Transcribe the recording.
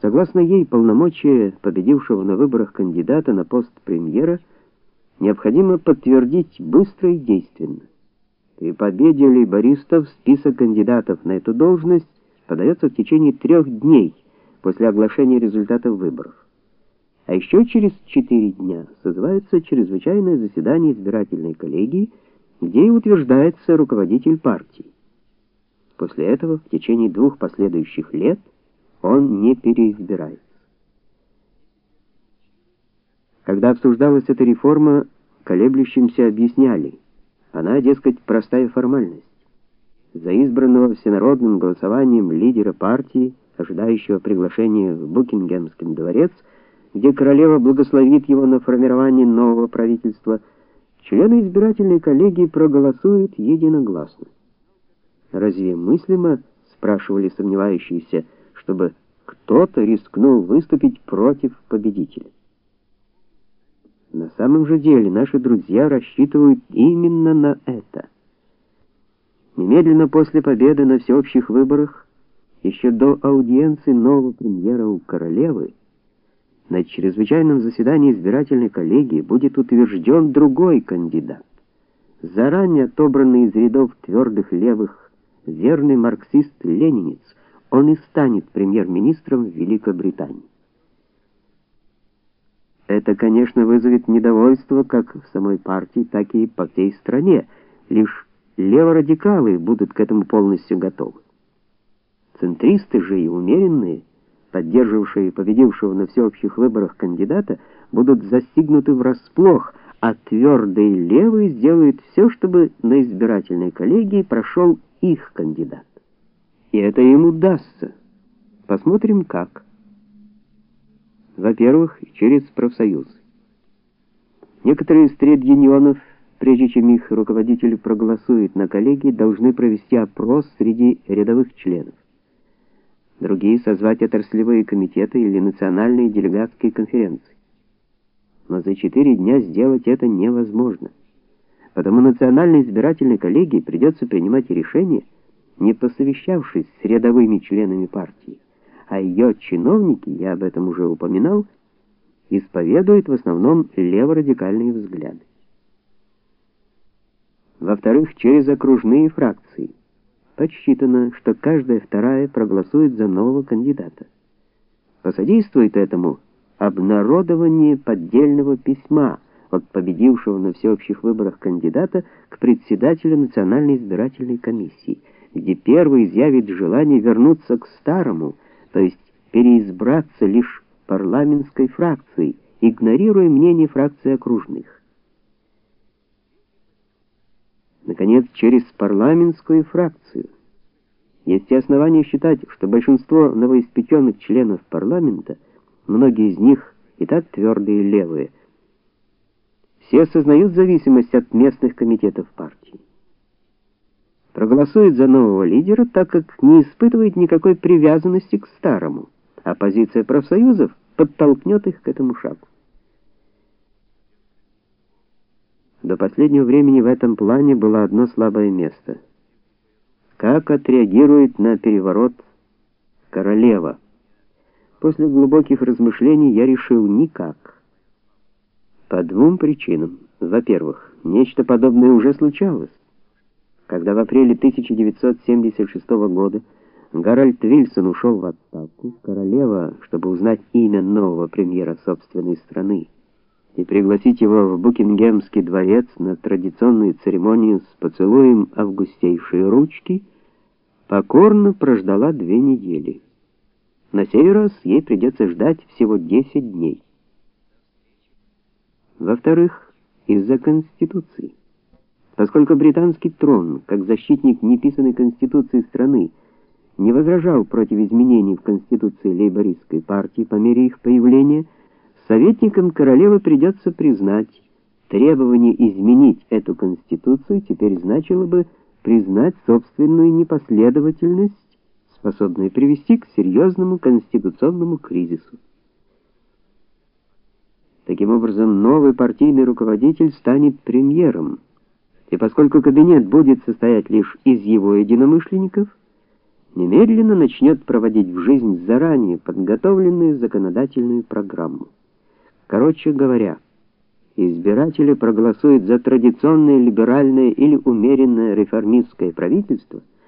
Согласно ей, полномочия победившего на выборах кандидата на пост премьера необходимо подтвердить быстро и действенно. При победе лейбористов список кандидатов на эту должность подается в течение трех дней после оглашения результатов выборов. А еще через четыре дня созывается чрезвычайное заседание избирательной коллегии, где и утверждается руководитель партии. После этого в течение двух последующих лет он не переизбирается. Когда обсуждалась эта реформа, колеблющимся объясняли: она, дескать, простая формальность. За избранного всенародным голосованием лидера партии, ожидающего приглашения в Букингемский дворец, где королева благословит его на формирование нового правительства, члены избирательной коллегии проголосуют единогласно. Разве мыслимо, спрашивали сомневающиеся, чтобы кто-то рискнул выступить против победителя? На самом же деле наши друзья рассчитывают именно на это. Немедленно после победы на всеобщих выборах, еще до аудиенции нового премьера у королевы, на чрезвычайном заседании избирательной коллегии будет утвержден другой кандидат, заранее отобранный из рядов твердых левых, верный марксист-ленинец. Он и станет премьер-министром Великобритании. Это, конечно, вызовет недовольство как в самой партии, так и по всей стране. Лишь леворадикалы будут к этому полностью готовы. Центристы же и умеренные, поддерживавшие победившего на всеобщих выборах кандидата, будут застигнуты врасплох, а твердые левые сделают все, чтобы на избирательной коллегии прошел их кандидат. И это им удастся. Посмотрим как. Во-первых, через профсоюзы. Некоторые из тред-юнионов, прежде чем их руководители проголосуют на коллегии, должны провести опрос среди рядовых членов. Другие созвать отраслевые комитеты или национальные делегатские конференции. Но за четыре дня сделать это невозможно. Потому национальной избирательной коллегии придется принимать решение, не посовещавшись с рядовыми членами партии а ее чиновники, я об этом уже упоминал, исповедуют в основном леворадикальные взгляды. Во-вторых, через окружные фракции. Подсчитано, что каждая вторая проголосует за нового кандидата. Посодействует этому обнародование поддельного письма от победившего на всеобщих выборах кандидата к председателю Национальной избирательной комиссии, где первый изъявит желание вернуться к старому то есть переизбраться лишь парламентской фракцией, игнорируя мнение фракций окружных. Наконец, через парламентскую фракцию. Есть основания считать, что большинство новоиспеченных членов парламента, многие из них и так твердые левые, все осознают зависимость от местных комитетов партии проголосует за нового лидера, так как не испытывает никакой привязанности к старому, а позиция профсоюзов подтолкнет их к этому шагу. До последнего времени в этом плане было одно слабое место. Как отреагирует на переворот королева? После глубоких размышлений я решил никак. По двум причинам. Во-первых, нечто подобное уже случалось. Когда в апреле 1976 года Гарольд Вильсон ушел в отставку, королева, чтобы узнать имя нового премьера собственной страны и пригласить его в Букингемский дворец на традиционную церемонию с поцелуем августейшей ручки, покорно прождала две недели. На сей раз ей придется ждать всего 10 дней. Во-вторых, из-за Конституции. Поскольку британский трон, как защитник неписанной конституции страны, не возражал против изменений в конституции лейбористской партии по мере их появления, советникам королевы придется признать, требование изменить эту конституцию теперь значило бы признать собственную непоследовательность, способную привести к серьезному конституционному кризису. Таким образом, новый партийный руководитель станет премьером. И поскольку кабинет будет состоять лишь из его единомышленников, немедленно начнет проводить в жизнь заранее подготовленную законодательную программу. Короче говоря, избиратели проголосуют за традиционное либеральное или умеренное реформистское правительство,